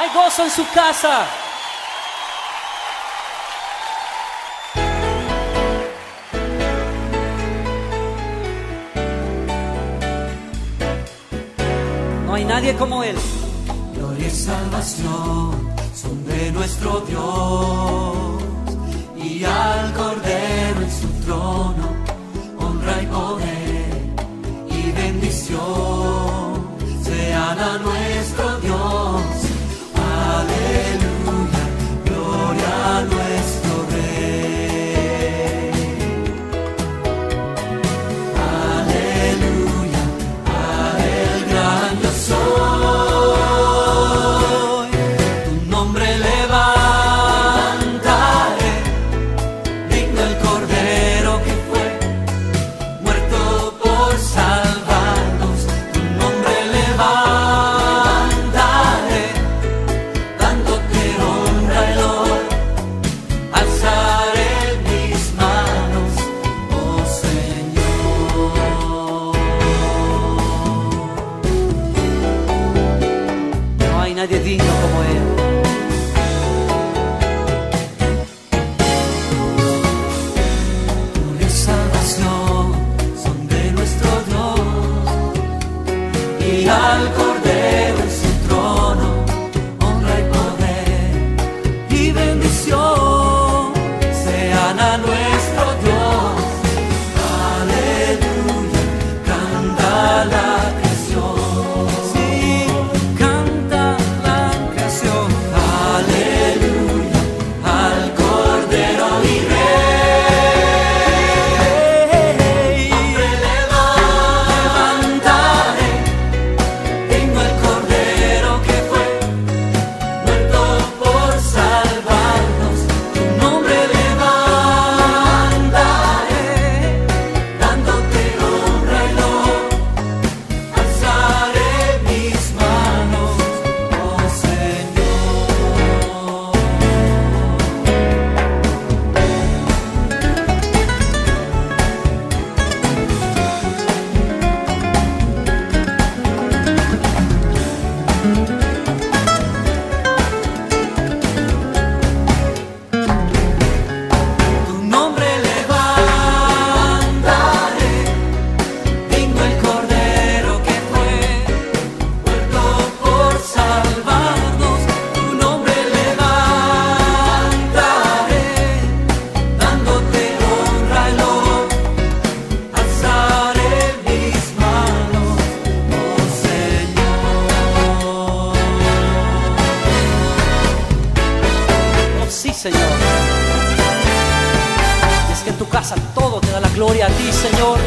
Hay gozo en su casa. No hay nadie como Él. Gloria y salvación son de nuestro Dios y al Cordero en su trono honra y poder y bendición sean a nuestro nadie digno como Él. Y salvación son de nuestro Dios y al Señor. Y es que en tu casa todo te da la gloria a ti, Señor.